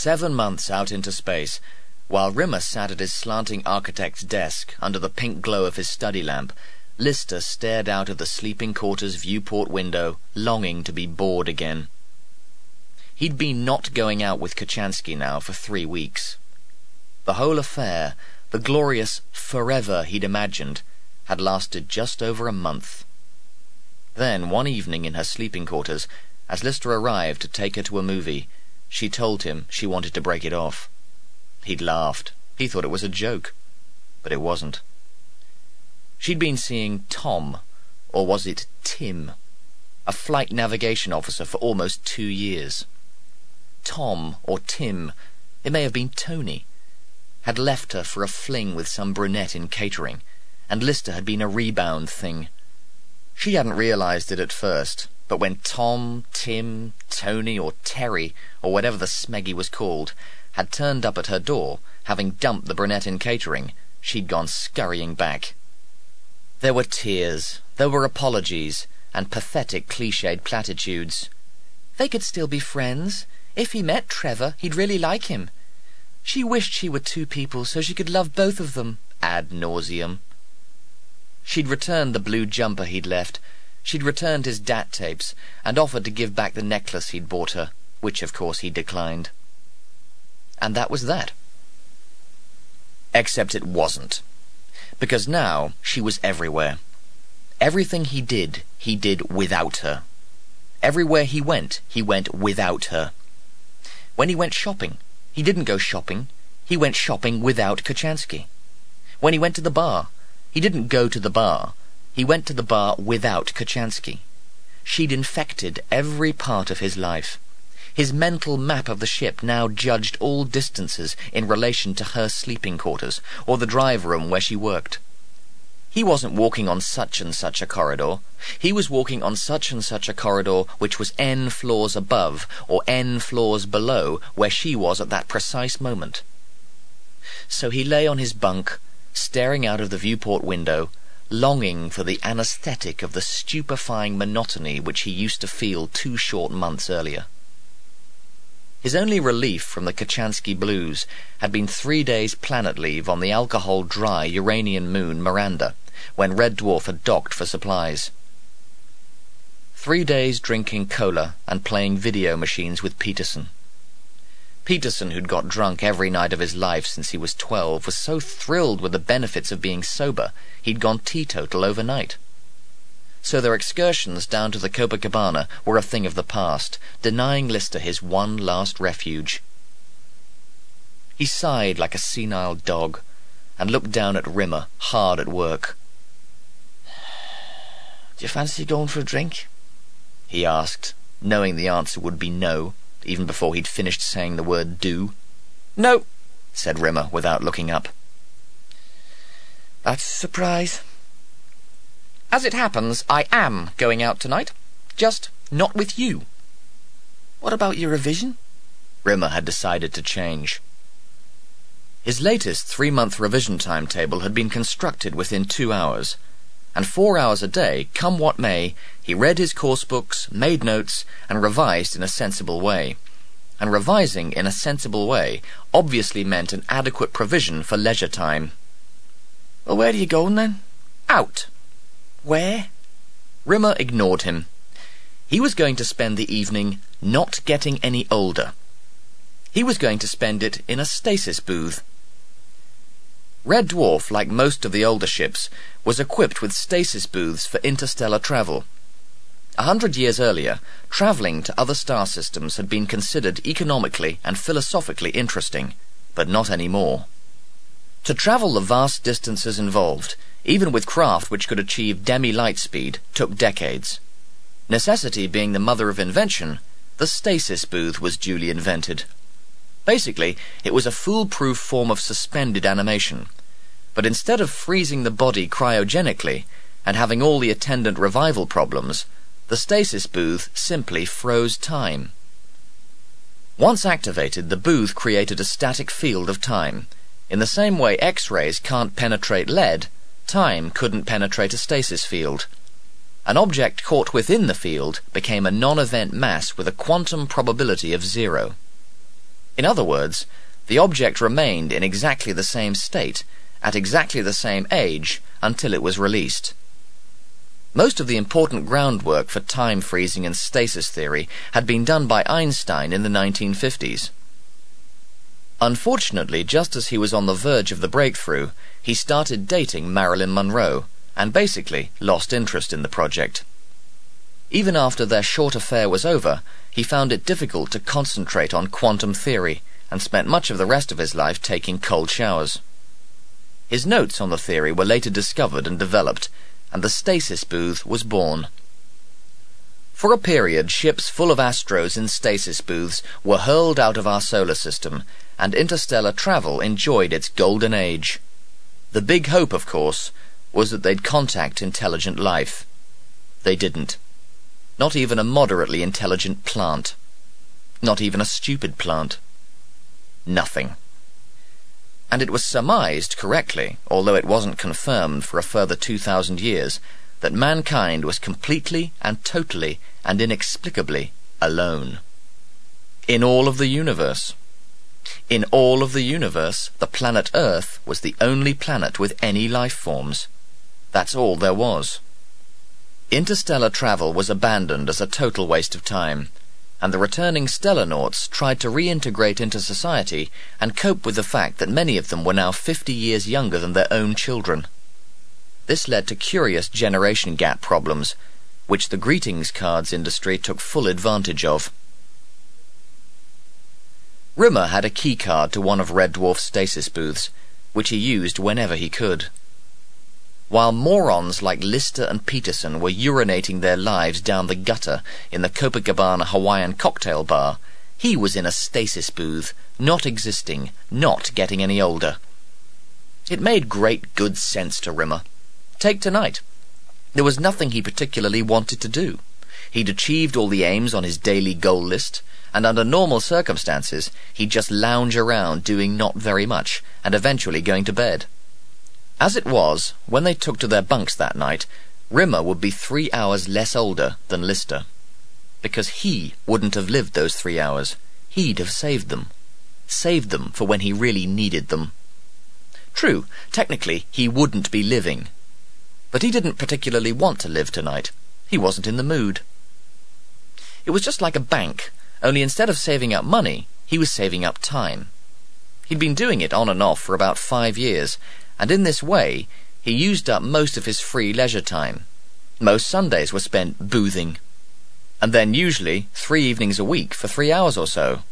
Seven months out into space, while Rimmer sat at his slanting architect's desk under the pink glow of his study lamp, Lister stared out of the sleeping quarters viewport window, longing to be bored again. He'd been not going out with Kochanski now for three weeks. The whole affair, the glorious forever he'd imagined, had lasted just over a month. Then, one evening in her sleeping quarters, as Lister arrived to take her to a movie, she told him she wanted to break it off. He'd laughed. He thought it was a joke. But it wasn't. She'd been seeing Tom, or was it Tim, a flight navigation officer for almost two years. Tom, or Tim, it may have been Tony, had left her for a fling with some brunette in catering, and Lister had been a rebound thing. She hadn't realized it at first, but when Tom, Tim, Tony, or Terry, or whatever the smeggy was called, had turned up at her door, having dumped the brunette in catering, she'd gone scurrying back. There were tears, there were apologies, and pathetic cliched platitudes. They could still be friends. If he met Trevor, he'd really like him. She wished she were two people so she could love both of them, ad nauseum. She'd returned the blue jumper he'd left, She'd returned his dat tapes and offered to give back the necklace he'd bought her, which of course he declined. And that was that. Except it wasn't. Because now she was everywhere. Everything he did, he did without her. Everywhere he went, he went without her. When he went shopping, he didn't go shopping. He went shopping without Kochanski. When he went to the bar, he didn't go to the bar. He went to the bar without Kochanski. She'd infected every part of his life. His mental map of the ship now judged all distances in relation to her sleeping quarters, or the drive room where she worked. He wasn't walking on such and such a corridor. He was walking on such and such a corridor which was n floors above or n floors below where she was at that precise moment. So he lay on his bunk, staring out of the viewport window, longing for the anesthetic of the stupefying monotony which he used to feel two short months earlier. His only relief from the Kochanski blues had been three days planet leave on the alcohol-dry Uranian moon Miranda, when Red Dwarf had docked for supplies. Three days drinking cola and playing video machines with Peterson. Peterson, who'd got drunk every night of his life since he was twelve, was so thrilled with the benefits of being sober, he'd gone teetotal overnight. So their excursions down to the Copacabana were a thing of the past, denying Lister his one last refuge. He sighed like a senile dog, and looked down at Rimmer, hard at work. Do you fancy going for a drink? he asked, knowing the answer would be no even before he'd finished saying the word do. No, said Rimmer without looking up. That's a surprise. As it happens, I am going out tonight. Just not with you. What about your revision? Rimmer had decided to change. His latest three-month revision timetable had been constructed within two hours, and four hours a day, come what may, he read his course books, made notes, and revised in a sensible way. And revising in a sensible way obviously meant an adequate provision for leisure time. Well, where are you going then? Out. Where? Rimmer ignored him. He was going to spend the evening not getting any older. He was going to spend it in a stasis booth. Red Dwarf, like most of the older ships, was equipped with stasis booths for interstellar travel. A hundred years earlier, travelling to other star systems had been considered economically and philosophically interesting, but not anymore. To travel the vast distances involved, even with craft which could achieve demi-light speed, took decades. Necessity being the mother of invention, the stasis booth was duly invented. Basically, it was a foolproof form of suspended animation. But instead of freezing the body cryogenically and having all the attendant revival problems, the stasis booth simply froze time. Once activated, the booth created a static field of time. In the same way X-rays can't penetrate lead, time couldn't penetrate a stasis field. An object caught within the field became a non-event mass with a quantum probability of zero. In other words, the object remained in exactly the same state, at exactly the same age, until it was released. Most of the important groundwork for time freezing and stasis theory had been done by Einstein in the 1950s. Unfortunately, just as he was on the verge of the breakthrough, he started dating Marilyn Monroe and basically lost interest in the project. Even after their short affair was over, he found it difficult to concentrate on quantum theory and spent much of the rest of his life taking cold showers. His notes on the theory were later discovered and developed, and the stasis booth was born. For a period, ships full of astros in stasis booths were hurled out of our solar system, and interstellar travel enjoyed its golden age. The big hope, of course, was that they'd contact intelligent life. They didn't. Not even a moderately intelligent plant. Not even a stupid plant. Nothing. And it was surmised correctly, although it wasn't confirmed for a further 2,000 years, that mankind was completely and totally and inexplicably alone. In all of the universe. In all of the universe, the planet Earth was the only planet with any life forms. That's all there was. Interstellar travel was abandoned as a total waste of time, and the returning stellarnauts tried to reintegrate into society and cope with the fact that many of them were now 50 years younger than their own children. This led to curious generation gap problems, which the greetings cards industry took full advantage of. Rimmer had a key card to one of Red Dwarf's stasis booths, which he used whenever he could. While morons like Lister and Peterson were urinating their lives down the gutter in the Copacabana Hawaiian cocktail bar, he was in a stasis booth, not existing, not getting any older. It made great good sense to Rimmer. Take tonight. There was nothing he particularly wanted to do. He'd achieved all the aims on his daily goal list, and under normal circumstances, he'd just lounge around doing not very much, and eventually going to bed. As it was, when they took to their bunks that night, Rimmer would be three hours less older than Lister. Because he wouldn't have lived those three hours. He'd have saved them. Saved them for when he really needed them. True, technically, he wouldn't be living. But he didn't particularly want to live tonight. He wasn't in the mood. It was just like a bank, only instead of saving up money, he was saving up time. He'd been doing it on and off for about five years, and in this way he used up most of his free leisure time. Most Sundays were spent boothing, and then usually three evenings a week for three hours or so.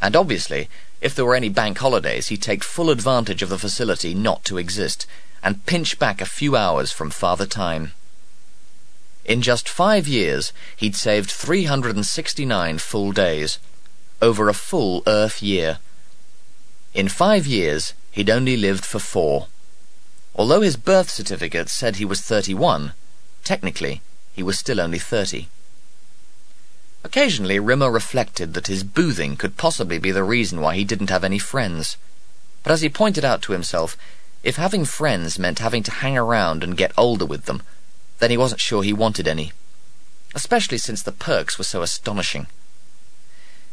And obviously, if there were any bank holidays, he'd take full advantage of the facility not to exist, and pinch back a few hours from Father Time. In just five years, he'd saved 369 full days, over a full Earth year. In five years, he'd only lived for four. Although his birth certificate said he was 31, technically he was still only 30. Occasionally Rimmer reflected that his boothing could possibly be the reason why he didn't have any friends. But as he pointed out to himself, if having friends meant having to hang around and get older with them, then he wasn't sure he wanted any. Especially since the perks were so astonishing.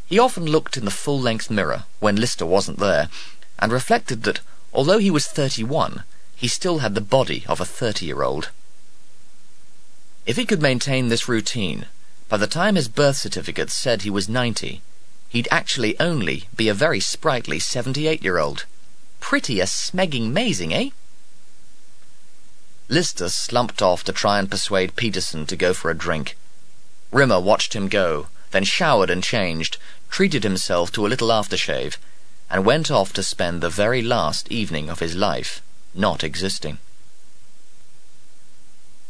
He often looked in the full-length mirror when Lister wasn't there, and reflected that although he was 31, he still had the body of a 30-year-old. If he could maintain this routine, by the time his birth certificate said he was 90, he'd actually only be a very sprightly 78-year-old. Pretty a smegging mazing, eh? Lister slumped off to try and persuade Peterson to go for a drink. Rimmer watched him go, then showered and changed, treated himself to a little aftershave, and went off to spend the very last evening of his life not existing.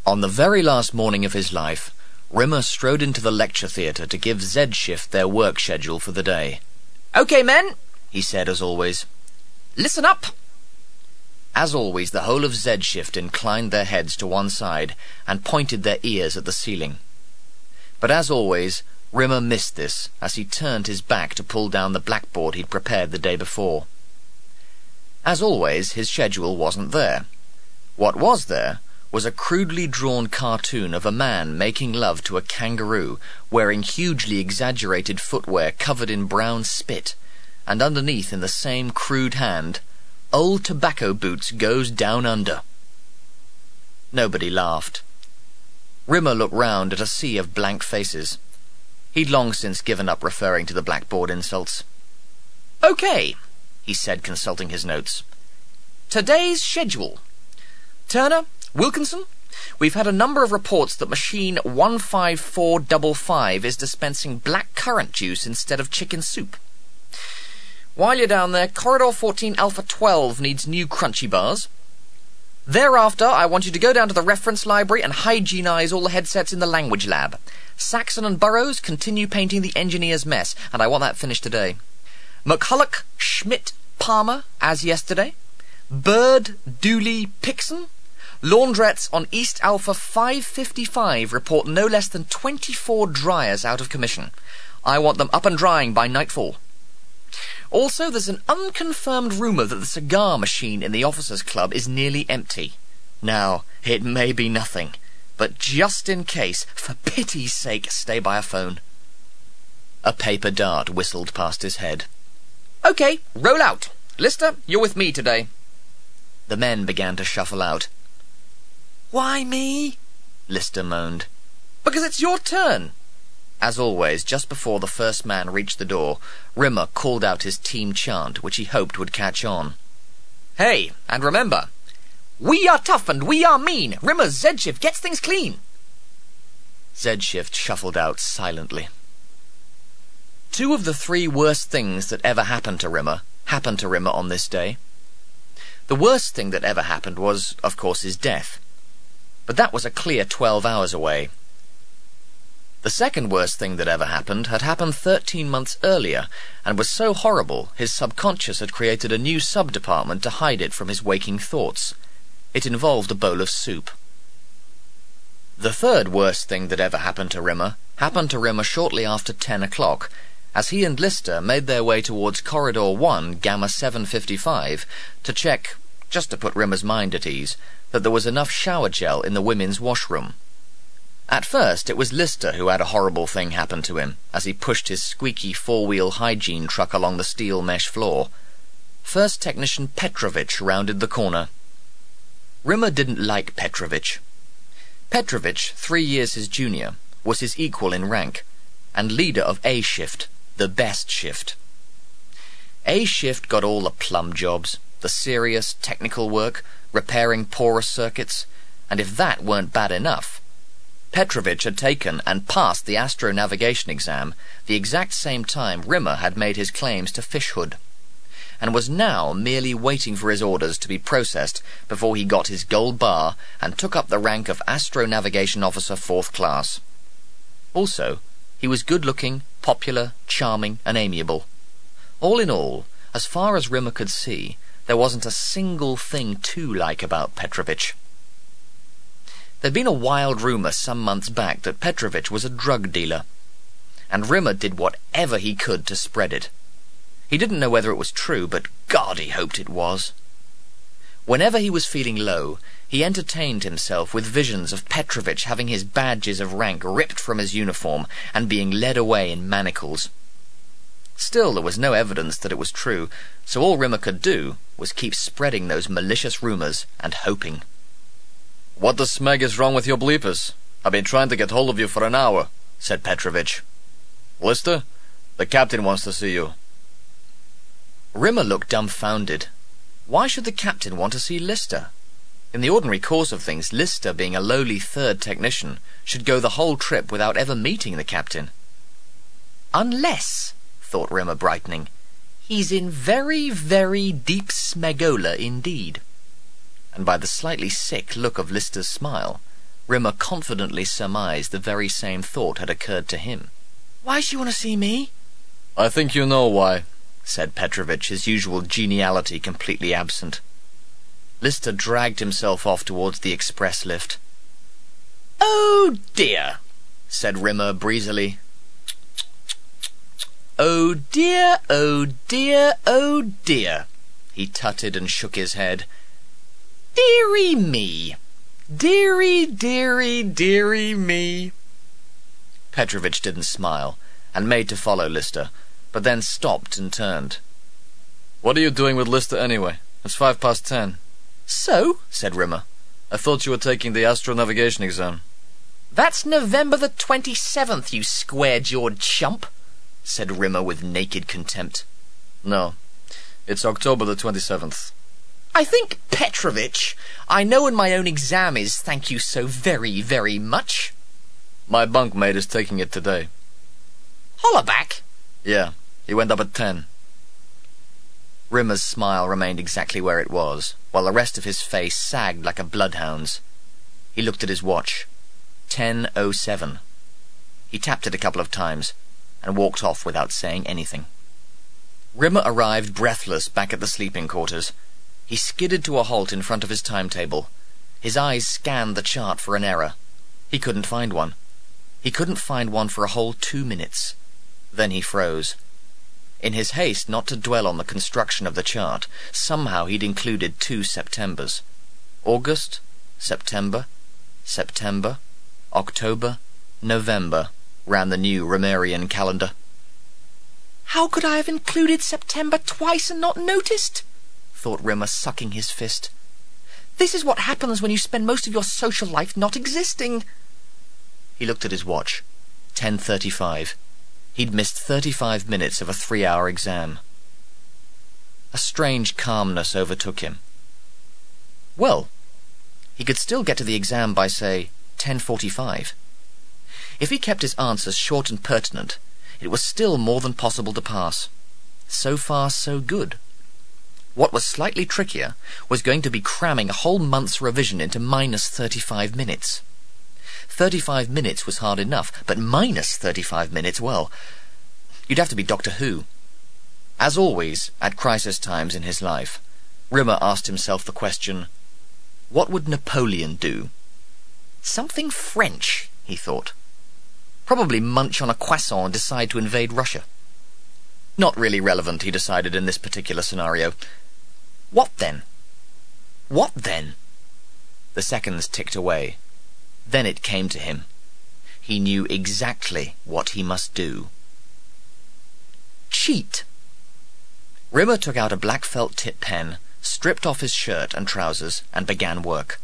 On the very last morning of his life, Rimmer strode into the lecture theatre to give Z Shift their work schedule for the day. Okay, men, he said as always. Listen up. As always, the whole of Z Shift inclined their heads to one side and pointed their ears at the ceiling. But as always, Rimmer missed this as he turned his back to pull down the blackboard he'd prepared the day before. As always, his schedule wasn't there. What was there was a crudely drawn cartoon of a man making love to a kangaroo wearing hugely exaggerated footwear covered in brown spit and underneath in the same crude hand, Old Tobacco Boots Goes Down Under. Nobody laughed. Rimmer looked round at a sea of blank faces. He'd long since given up referring to the blackboard insults. Okay, he said, consulting his notes. Today's schedule. Turner, Wilkinson, we've had a number of reports that machine 15455 is dispensing black currant juice instead of chicken soup. While you're down there, Corridor 14 Alpha 12 needs new crunchy bars. Thereafter, I want you to go down to the reference library and hygienize all the headsets in the language lab. Saxon and Burrows continue painting the engineer's mess, and I want that finished today. McCulloch, Schmidt, Palmer, as yesterday. Bird, Dooley, Pixon. Laundrettes on East Alpha 555 report no less than 24 dryers out of commission. I want them up and drying by nightfall. Also, there's an unconfirmed rumour that the cigar machine in the officers' club is nearly empty. Now, it may be nothing, but just in case, for pity's sake, stay by a phone. A paper dart whistled past his head. Okay, roll out. Lister, you're with me today. The men began to shuffle out. Why me? Lister moaned. Because it's your turn. As always, just before the first man reached the door, Rimmer called out his team chant, which he hoped would catch on. Hey, and remember, we are tough and we are mean. Rimmer's Z-Shift gets things clean. Z-Shift shuffled out silently. Two of the three worst things that ever happened to Rimmer happened to Rimmer on this day. The worst thing that ever happened was, of course, his death. But that was a clear twelve hours away, the second worst thing that ever happened had happened 13 months earlier and was so horrible his subconscious had created a new sub-department to hide it from his waking thoughts. It involved a bowl of soup. The third worst thing that ever happened to Rimmer happened to Rimmer shortly after 10 o'clock, as he and Lister made their way towards Corridor 1, Gamma 755, to check, just to put Rimmer's mind at ease, that there was enough shower gel in the women's washroom. At first, it was Lister who had a horrible thing happen to him as he pushed his squeaky four-wheel hygiene truck along the steel mesh floor. First technician Petrovich rounded the corner. Rimmer didn't like Petrovich. Petrovich, three years his junior, was his equal in rank, and leader of A shift, the best shift. A shift got all the plum jobs, the serious technical work, repairing porous circuits, and if that weren't bad enough, Petrovich had taken and passed the astronavigation exam the exact same time Rimmer had made his claims to fishhood, and was now merely waiting for his orders to be processed before he got his gold bar and took up the rank of astronavigation officer fourth class. Also, he was good-looking, popular, charming, and amiable. All in all, as far as Rimmer could see, there wasn't a single thing to like about Petrovich. There'd been a wild rumor some months back that Petrovich was a drug dealer, and Rimmer did whatever he could to spread it. He didn't know whether it was true, but God, he hoped it was. Whenever he was feeling low, he entertained himself with visions of Petrovich having his badges of rank ripped from his uniform and being led away in manacles. Still, there was no evidence that it was true, so all Rimmer could do was keep spreading those malicious rumors and hoping. What the smeg is wrong with your bleepers? I've been trying to get hold of you for an hour, said Petrovich. Lister, the captain wants to see you. Rimmer looked dumbfounded. Why should the captain want to see Lister? In the ordinary course of things, Lister, being a lowly third technician, should go the whole trip without ever meeting the captain. Unless, thought Rimmer, brightening, he's in very, very deep smegola indeed and by the slightly sick look of Lister's smile, Rimmer confidently surmised the very same thought had occurred to him. Why she want to see me? I think you know why, said Petrovich, his usual geniality completely absent. Lister dragged himself off towards the express lift. Oh dear, said Rimmer breezily. Oh dear, oh dear, oh dear. He tutted and shook his head. Deary me! Deary, deary, deary me! Petrovich didn't smile, and made to follow Lister, but then stopped and turned. What are you doing with Lister anyway? It's five past ten. So, said Rimmer, I thought you were taking the astronavigation exam. That's November the 27th, you square-jawed chump, said Rimmer with naked contempt. No, it's October the 27th. I think, Petrovich, I know when my own exam is, thank you so very, very much. My bunkmate is taking it today. Hollaback? Yeah, he went up at ten. Rimmer's smile remained exactly where it was, while the rest of his face sagged like a bloodhound's. He looked at his watch. 10.07. He tapped it a couple of times and walked off without saying anything. Rimmer arrived breathless back at the sleeping quarters. He skidded to a halt in front of his timetable. His eyes scanned the chart for an error. He couldn't find one. He couldn't find one for a whole two minutes. Then he froze. In his haste not to dwell on the construction of the chart, somehow he'd included two Septembers. August, September, September, October, November, ran the new Rimmerian calendar. How could I have included September twice and not noticed? thought Rimmer, sucking his fist. This is what happens when you spend most of your social life not existing. He looked at his watch. 10.35. He'd missed 35 minutes of a three-hour exam. A strange calmness overtook him. Well, he could still get to the exam by, say, 10.45. If he kept his answers short and pertinent, it was still more than possible to pass. So far, so good. What was slightly trickier was going to be cramming a whole month's revision into minus 35 minutes. 35 minutes was hard enough, but minus 35 minutes, well, you'd have to be Doctor Who. As always, at crisis times in his life, Rimmer asked himself the question, what would Napoleon do? Something French, he thought. Probably munch on a croissant and decide to invade Russia. Not really relevant, he decided, in this particular scenario. What then? What then? The seconds ticked away. Then it came to him. He knew exactly what he must do. Cheat. Rimmer took out a black felt tip pen, stripped off his shirt and trousers, and began work.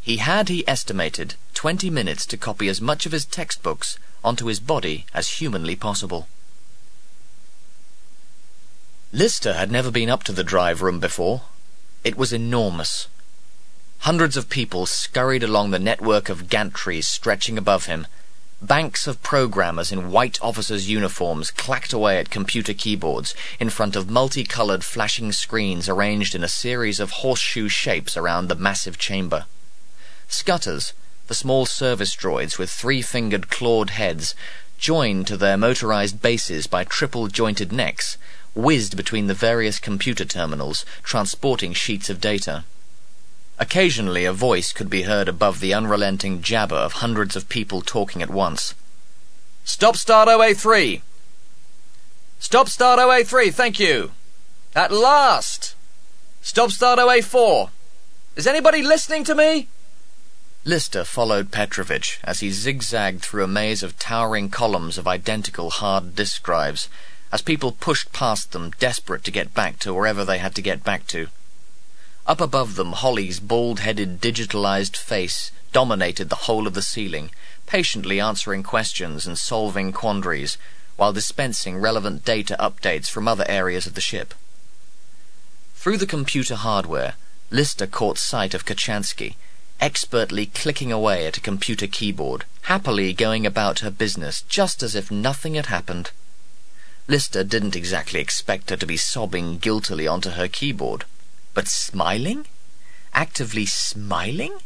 He had, he estimated, twenty minutes to copy as much of his textbooks onto his body as humanly possible. Lister had never been up to the drive room before. It was enormous. Hundreds of people scurried along the network of gantries stretching above him. Banks of programmers in white officers' uniforms clacked away at computer keyboards in front of multicolored flashing screens arranged in a series of horseshoe shapes around the massive chamber. Scutters, the small service droids with three-fingered clawed heads, joined to their motorized bases by triple-jointed necks, whizzed between the various computer terminals, transporting sheets of data. Occasionally a voice could be heard above the unrelenting jabber of hundreds of people talking at once. Stop start OA3! Stop start OA3, thank you! At last! Stop start OA4! Is anybody listening to me? Lister followed Petrovich as he zigzagged through a maze of towering columns of identical hard disk drives, as people pushed past them, desperate to get back to wherever they had to get back to. Up above them, Holly's bald-headed, digitalized face dominated the whole of the ceiling, patiently answering questions and solving quandaries, while dispensing relevant data updates from other areas of the ship. Through the computer hardware, Lister caught sight of Kochanski, expertly clicking away at a computer keyboard, happily going about her business just as if nothing had happened. Lister didn't exactly expect her to be sobbing guiltily onto her keyboard. But smiling? Actively smiling?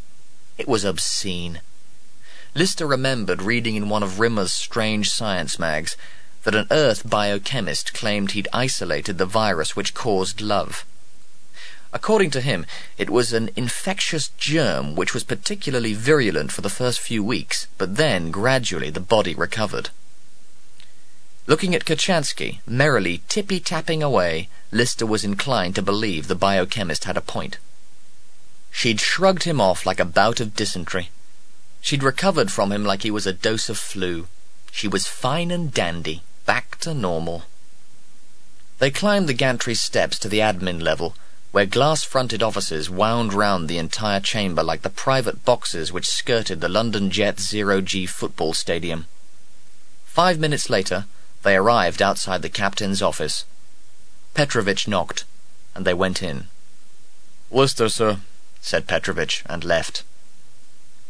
It was obscene. Lister remembered reading in one of Rimmer's strange science mags that an Earth biochemist claimed he'd isolated the virus which caused love. According to him, it was an infectious germ which was particularly virulent for the first few weeks, but then gradually the body recovered. Looking at Kochanski, merrily tippy-tapping away, Lister was inclined to believe the biochemist had a point. She'd shrugged him off like a bout of dysentery. She'd recovered from him like he was a dose of flu. She was fine and dandy, back to normal. They climbed the gantry steps to the admin level, where glass-fronted offices wound round the entire chamber like the private boxes which skirted the London Jet Zero-G football stadium. Five minutes later, they arrived outside the captain's office. Petrovich knocked, and they went in. Lister, sir, said Petrovich, and left.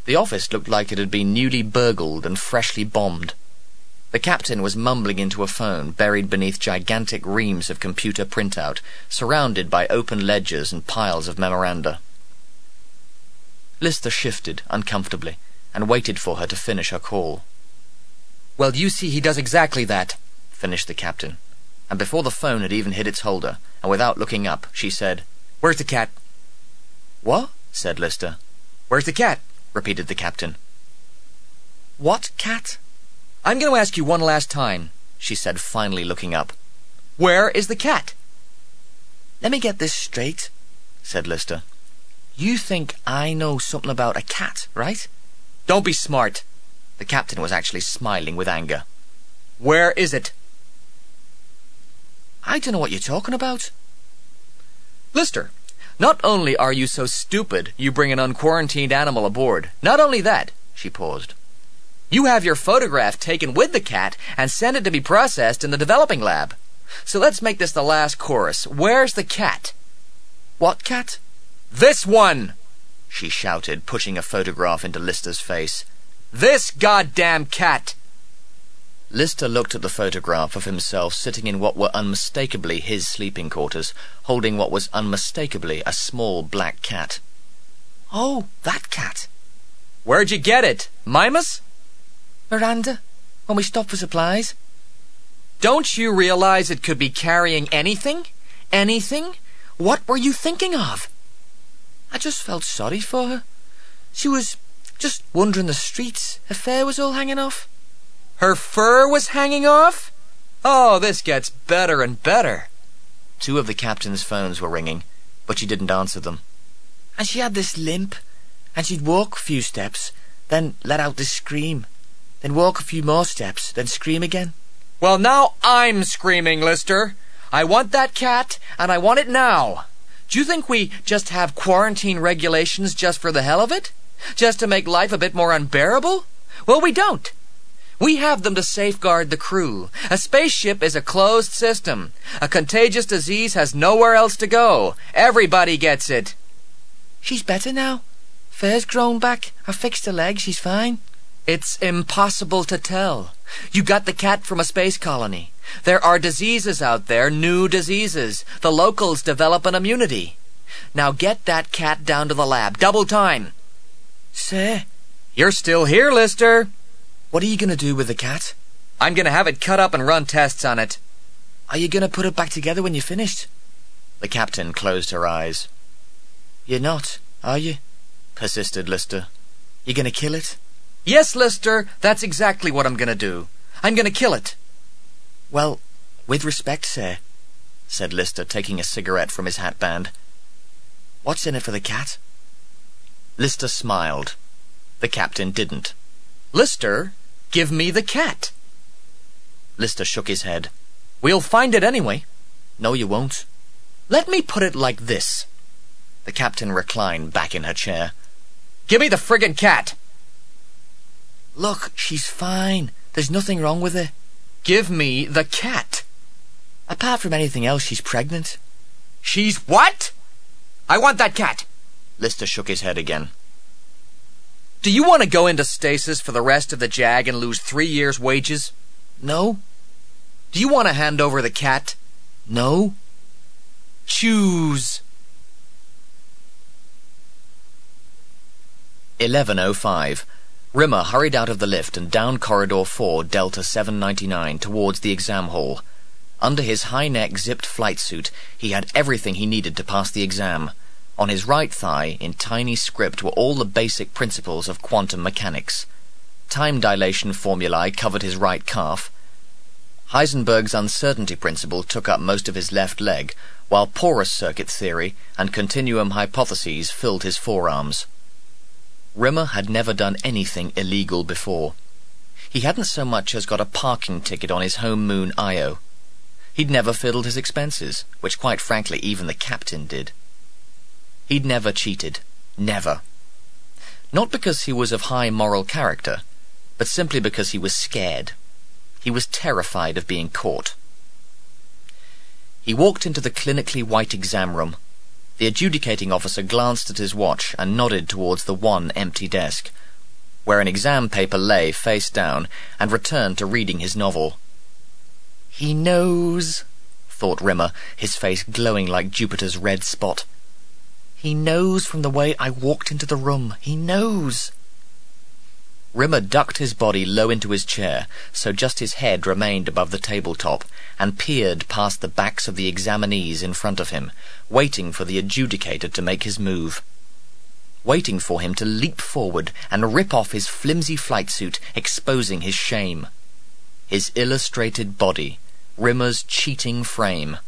The office looked like it had been newly burgled and freshly bombed. The captain was mumbling into a phone buried beneath gigantic reams of computer printout, surrounded by open ledgers and piles of memoranda. Lister shifted uncomfortably and waited for her to finish her call. Well, you see he does exactly that, finished the captain. And before the phone had even hit its holder, and without looking up, she said, Where's the cat? What? said Lister. Where's the cat? repeated the captain. What cat? I'm going to ask you one last time, she said, finally looking up. Where is the cat? Let me get this straight, said Lister. You think I know something about a cat, right? Don't be smart. The captain was actually smiling with anger. Where is it? I don't know what you're talking about. Lister, not only are you so stupid you bring an unquarantined animal aboard, not only that, she paused. You have your photograph taken with the cat and send it to be processed in the developing lab. So let's make this the last chorus. Where's the cat? What cat? This one! She shouted, pushing a photograph into Lister's face. This goddamn cat! Lister looked at the photograph of himself sitting in what were unmistakably his sleeping quarters, holding what was unmistakably a small black cat. Oh, that cat. Where'd you get it? Mimas? Miranda, when we stopped for supplies. Don't you realize it could be carrying anything? Anything? What were you thinking of? I just felt sorry for her. She was just wandering the streets. Her fur was all hanging off. Her fur was hanging off? Oh, this gets better and better. Two of the captain's phones were ringing, but she didn't answer them. And she had this limp, and she'd walk a few steps, then let out this scream then walk a few more steps, then scream again. Well, now I'm screaming, Lister. I want that cat, and I want it now. Do you think we just have quarantine regulations just for the hell of it? Just to make life a bit more unbearable? Well, we don't. We have them to safeguard the crew. A spaceship is a closed system. A contagious disease has nowhere else to go. Everybody gets it. She's better now. Fur's grown back. I fixed her leg. She's fine. It's impossible to tell. You got the cat from a space colony. There are diseases out there, new diseases. The locals develop an immunity. Now get that cat down to the lab. Double time. Sir? You're still here, Lister. What are you going to do with the cat? I'm going to have it cut up and run tests on it. Are you going to put it back together when you're finished? The captain closed her eyes. You're not, are you? persisted Lister. You're going to kill it? Yes, Lister, that's exactly what I'm going to do. I'm going to kill it. Well, with respect, sir, said Lister, taking a cigarette from his hatband. What's in it for the cat? Lister smiled. The captain didn't. Lister, give me the cat. Lister shook his head. We'll find it anyway. No, you won't. Let me put it like this. The captain reclined back in her chair. Give me the friggin' cat. Look, she's fine. There's nothing wrong with her. Give me the cat. Apart from anything else, she's pregnant. She's what? I want that cat. Lister shook his head again. Do you want to go into stasis for the rest of the jag and lose three years' wages? No. Do you want to hand over the cat? No. Choose. 1105. Rimmer hurried out of the lift and down corridor 4, Delta 799, towards the exam hall. Under his high-neck zipped flight suit, he had everything he needed to pass the exam. On his right thigh, in tiny script, were all the basic principles of quantum mechanics. Time dilation formulae covered his right calf. Heisenberg's uncertainty principle took up most of his left leg, while porous circuit theory and continuum hypotheses filled his forearms. Rimmer had never done anything illegal before. He hadn't so much as got a parking ticket on his home moon Io. He'd never fiddled his expenses, which quite frankly even the captain did. He'd never cheated. Never. Not because he was of high moral character, but simply because he was scared. He was terrified of being caught. He walked into the clinically white exam room. The adjudicating officer glanced at his watch and nodded towards the one empty desk, where an exam paper lay face down, and returned to reading his novel. He knows, thought Rimmer, his face glowing like Jupiter's red spot. He knows from the way I walked into the room. He knows. Rimmer ducked his body low into his chair, so just his head remained above the tabletop, and peered past the backs of the examinees in front of him, waiting for the adjudicator to make his move. Waiting for him to leap forward and rip off his flimsy flight suit, exposing his shame. His illustrated body, Rimmer's cheating frame.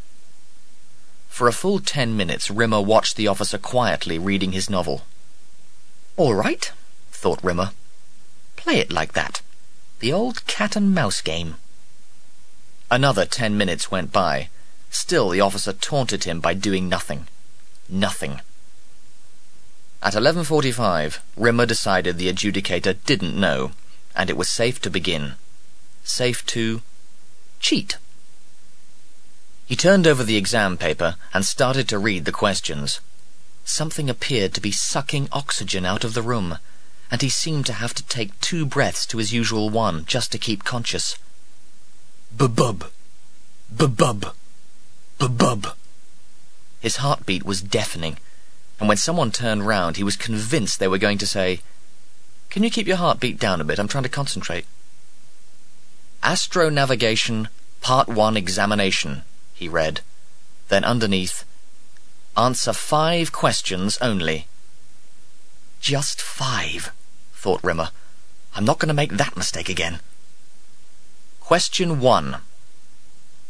For a full ten minutes, Rimmer watched the officer quietly reading his novel. All right, thought Rimmer. Play it like that. The old cat and mouse game. Another ten minutes went by. Still the officer taunted him by doing nothing. Nothing. At 11.45, Rimmer decided the adjudicator didn't know, and it was safe to begin. Safe to cheat. He turned over the exam paper and started to read the questions. Something appeared to be sucking oxygen out of the room, and he seemed to have to take two breaths to his usual one just to keep conscious. Bub-bub. Bub-bub. Bub-bub. His heartbeat was deafening, and when someone turned round, he was convinced they were going to say, Can you keep your heartbeat down a bit? I'm trying to concentrate. Astronavigation, Part 1 Examination, he read. Then underneath, Answer five questions only. Just five, thought Rimmer. I'm not going to make that mistake again. Question one.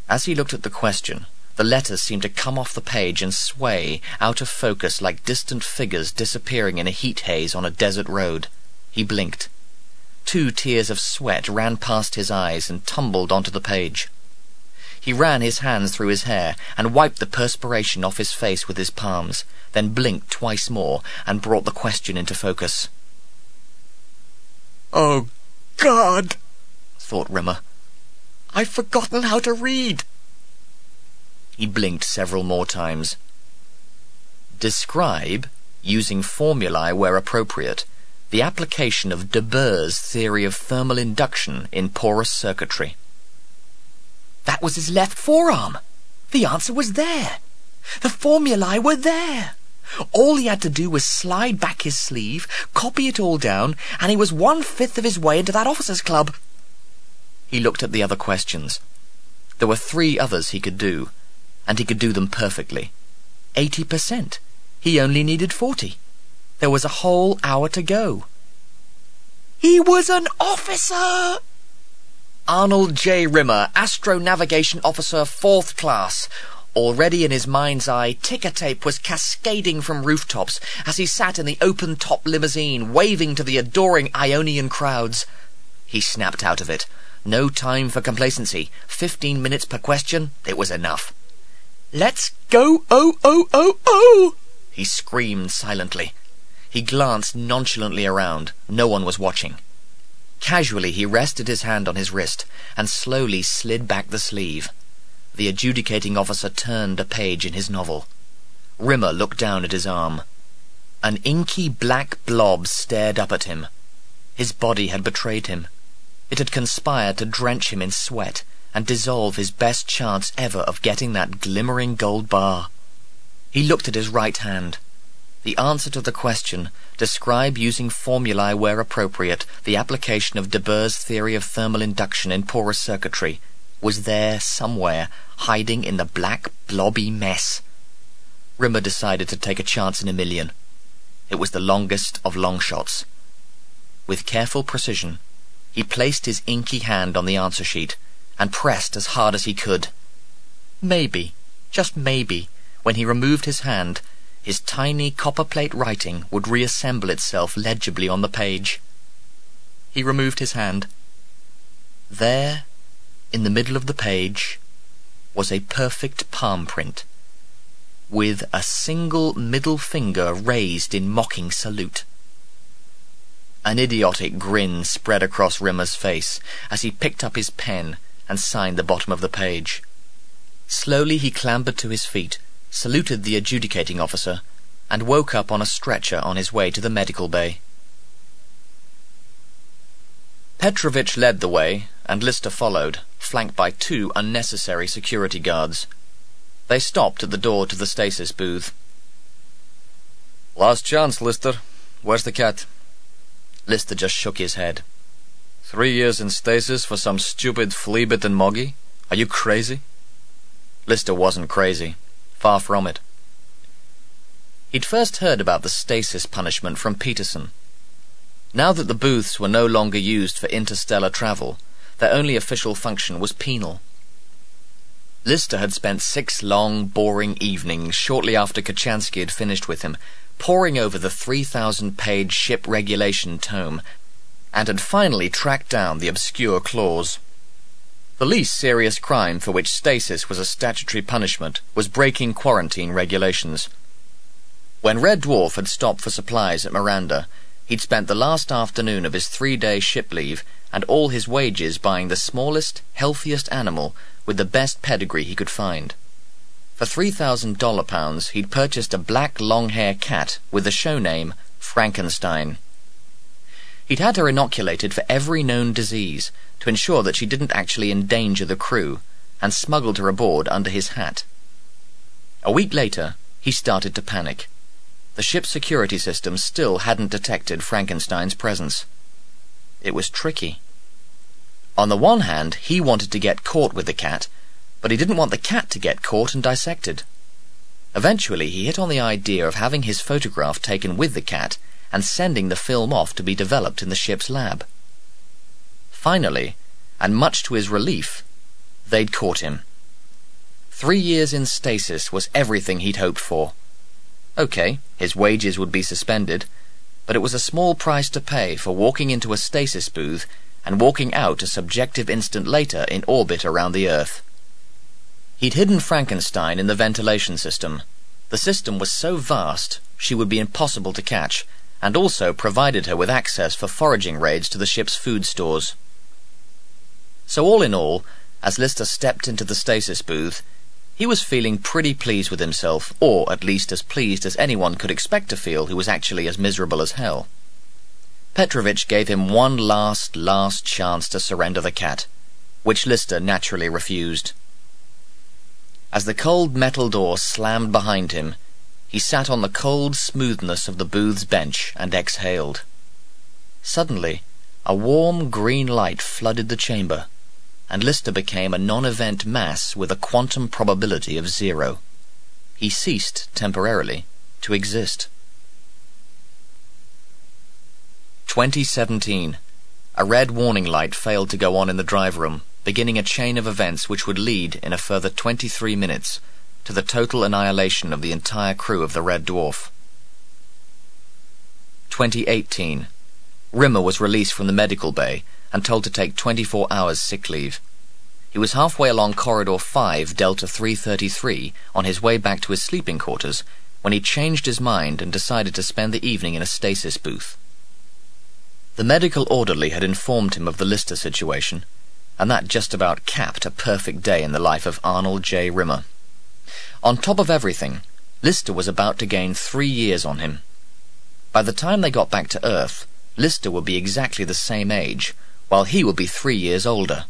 As he looked at the question, the letters seemed to come off the page and sway out of focus like distant figures disappearing in a heat haze on a desert road. He blinked. Two tears of sweat ran past his eyes and tumbled onto the page. He ran his hands through his hair and wiped the perspiration off his face with his palms, then blinked twice more and brought the question into focus. Oh, God, thought Rimmer. I've forgotten how to read. He blinked several more times. Describe, using formulae where appropriate, the application of de Boer's theory of thermal induction in porous circuitry. That was his left forearm. The answer was there. The formulae were there. All he had to do was slide back his sleeve, copy it all down, and he was one-fifth of his way into that officers' club. He looked at the other questions. There were three others he could do, and he could do them perfectly. Eighty percent. He only needed forty. There was a whole hour to go. He was an officer! Arnold J. Rimmer, Astronavigation Officer, 4th Class. Already in his mind's eye, ticker tape was cascading from rooftops as he sat in the open-top limousine, waving to the adoring Ionian crowds. He snapped out of it. No time for complacency. Fifteen minutes per question. It was enough. Let's go, oh, oh, oh, oh! He screamed silently. He glanced nonchalantly around. No one was watching. Casually he rested his hand on his wrist and slowly slid back the sleeve. The adjudicating officer turned a page in his novel. Rimmer looked down at his arm. An inky black blob stared up at him. His body had betrayed him. It had conspired to drench him in sweat and dissolve his best chance ever of getting that glimmering gold bar. He looked at his right hand. The answer to the question, describe using formulae where appropriate the application of de Boer's theory of thermal induction in porous circuitry, was there somewhere, hiding in the black, blobby mess. Rimmer decided to take a chance in a million. It was the longest of long shots. With careful precision, he placed his inky hand on the answer sheet and pressed as hard as he could. Maybe, just maybe, when he removed his hand, his tiny copperplate writing would reassemble itself legibly on the page. He removed his hand. There, in the middle of the page, was a perfect palm print, with a single middle finger raised in mocking salute. An idiotic grin spread across Rimmer's face as he picked up his pen and signed the bottom of the page. Slowly he clambered to his feet, saluted the adjudicating officer, and woke up on a stretcher on his way to the medical bay. Petrovich led the way, and Lister followed, flanked by two unnecessary security guards. They stopped at the door to the stasis booth. Last chance, Lister. Where's the cat? Lister just shook his head. Three years in stasis for some stupid flea-bitten moggy? Are you crazy? Lister wasn't crazy. Far from it. He'd first heard about the stasis punishment from Peterson. Now that the booths were no longer used for interstellar travel, their only official function was penal. Lister had spent six long, boring evenings shortly after Kochanski had finished with him, poring over the 3,000-page ship regulation tome, and had finally tracked down the obscure clause. The least serious crime for which stasis was a statutory punishment was breaking quarantine regulations. When Red Dwarf had stopped for supplies at Miranda, he'd spent the last afternoon of his three-day ship leave and all his wages buying the smallest, healthiest animal with the best pedigree he could find. For $3,000 pounds, he'd purchased a black long-hair cat with the show name Frankenstein. He'd had her inoculated for every known disease to ensure that she didn't actually endanger the crew, and smuggled her aboard under his hat. A week later, he started to panic. The ship's security system still hadn't detected Frankenstein's presence. It was tricky. On the one hand, he wanted to get caught with the cat, but he didn't want the cat to get caught and dissected. Eventually, he hit on the idea of having his photograph taken with the cat and sending the film off to be developed in the ship's lab. Finally, and much to his relief, they'd caught him. Three years in stasis was everything he'd hoped for. Okay, his wages would be suspended, but it was a small price to pay for walking into a stasis booth and walking out a subjective instant later in orbit around the Earth. He'd hidden Frankenstein in the ventilation system. The system was so vast she would be impossible to catch, and also provided her with access for foraging raids to the ship's food stores. So all in all, as Lister stepped into the stasis booth, he was feeling pretty pleased with himself, or at least as pleased as anyone could expect to feel who was actually as miserable as hell. Petrovich gave him one last, last chance to surrender the cat, which Lister naturally refused. As the cold metal door slammed behind him, he sat on the cold smoothness of the booth's bench and exhaled. Suddenly, a warm green light flooded the chamber, and Lister became a non-event mass with a quantum probability of zero. He ceased, temporarily, to exist. 2017. A red warning light failed to go on in the drive room, beginning a chain of events which would lead, in a further 23 minutes, to the total annihilation of the entire crew of the Red Dwarf. 2018. Rimmer was released from the medical bay and told to take 24 hours sick leave. He was halfway along Corridor 5, Delta 333, on his way back to his sleeping quarters, when he changed his mind and decided to spend the evening in a stasis booth. The medical orderly had informed him of the Lister situation, and that just about capped a perfect day in the life of Arnold J. Rimmer. On top of everything, Lister was about to gain three years on him. By the time they got back to Earth, Lister would be exactly the same age, while he would be three years older.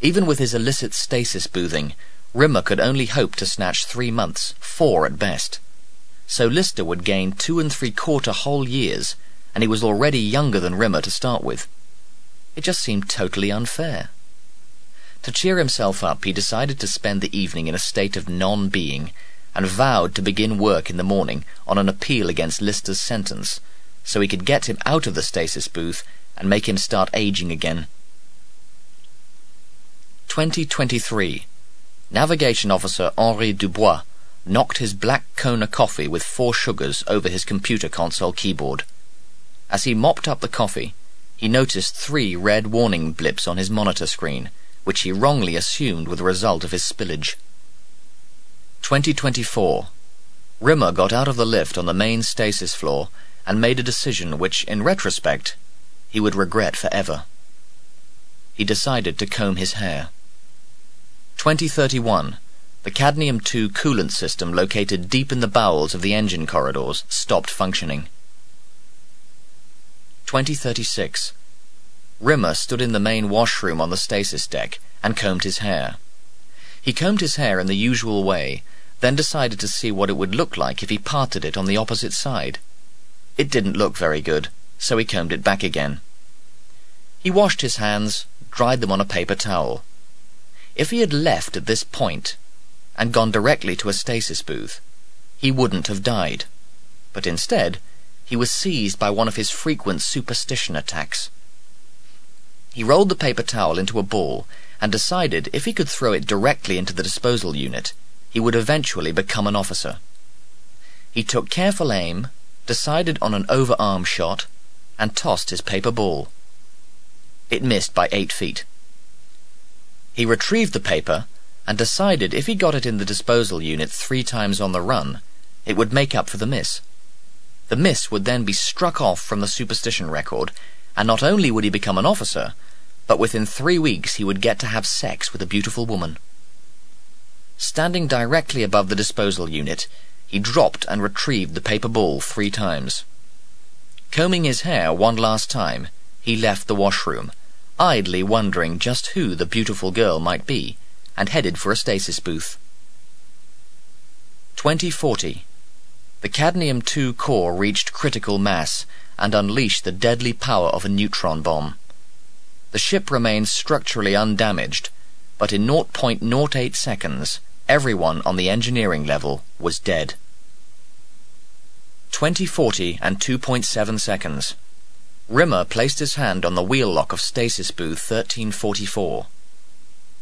Even with his illicit stasis boothing, Rimmer could only hope to snatch three months, four at best. So Lister would gain two and three quarter whole years, and he was already younger than Rimmer to start with. It just seemed totally unfair. To cheer himself up, he decided to spend the evening in a state of non-being, and vowed to begin work in the morning on an appeal against Lister's sentence, so he could get him out of the stasis booth and make him start aging again. 2023. Navigation Officer Henri Dubois knocked his black Kona coffee with four sugars over his computer console keyboard. As he mopped up the coffee, he noticed three red warning blips on his monitor screen, which he wrongly assumed were the result of his spillage. 2024. Rimmer got out of the lift on the main stasis floor and made a decision which, in retrospect, he would regret forever. He decided to comb his hair. 2031. The cadmium-2 coolant system located deep in the bowels of the engine corridors stopped functioning. 2036. Rimmer stood in the main washroom on the stasis deck and combed his hair. He combed his hair in the usual way, then decided to see what it would look like if he parted it on the opposite side. It didn't look very good, so he combed it back again. He washed his hands, dried them on a paper towel. If he had left at this point and gone directly to a stasis booth, he wouldn't have died. But instead, he was seized by one of his frequent superstition attacks. He rolled the paper towel into a ball and decided if he could throw it directly into the disposal unit, he would eventually become an officer. He took careful aim, decided on an overarm shot, and tossed his paper ball. It missed by eight feet. He retrieved the paper and decided if he got it in the disposal unit three times on the run, it would make up for the miss. The miss would then be struck off from the superstition record, and not only would he become an officer, but within three weeks he would get to have sex with a beautiful woman. Standing directly above the disposal unit, he dropped and retrieved the paper ball three times. Combing his hair one last time, he left the washroom, idly wondering just who the beautiful girl might be, and headed for a stasis booth. 2040. The cadmium-2 core reached critical mass and unleashed the deadly power of a neutron bomb. The ship remained structurally undamaged, but in 0.08 seconds, everyone on the engineering level was dead. 2040 and 2.7 seconds. Rimmer placed his hand on the wheel lock of stasis booth 1344.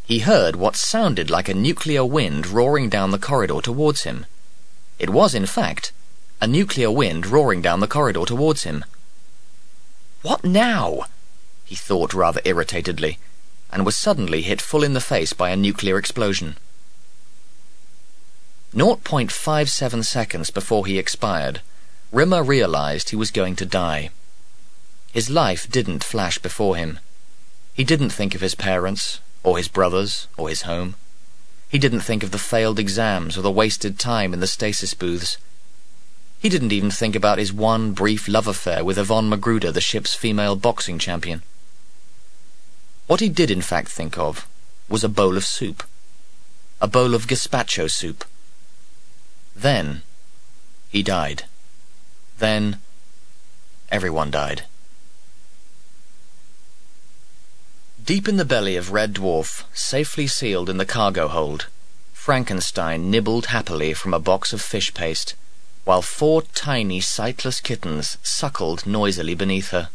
He heard what sounded like a nuclear wind roaring down the corridor towards him. It was, in fact, a nuclear wind roaring down the corridor towards him. What now? he thought rather irritatedly, and was suddenly hit full in the face by a nuclear explosion. 0.57 seconds before he expired, Rimmer realized he was going to die. His life didn't flash before him. He didn't think of his parents, or his brothers, or his home. He didn't think of the failed exams or the wasted time in the stasis booths. He didn't even think about his one brief love affair with Yvonne McGruder, the ship's female boxing champion. What he did in fact think of was a bowl of soup. A bowl of gazpacho soup. Then, he died. Then, everyone died. Deep in the belly of Red Dwarf, safely sealed in the cargo hold, Frankenstein nibbled happily from a box of fish paste, while four tiny sightless kittens suckled noisily beneath her.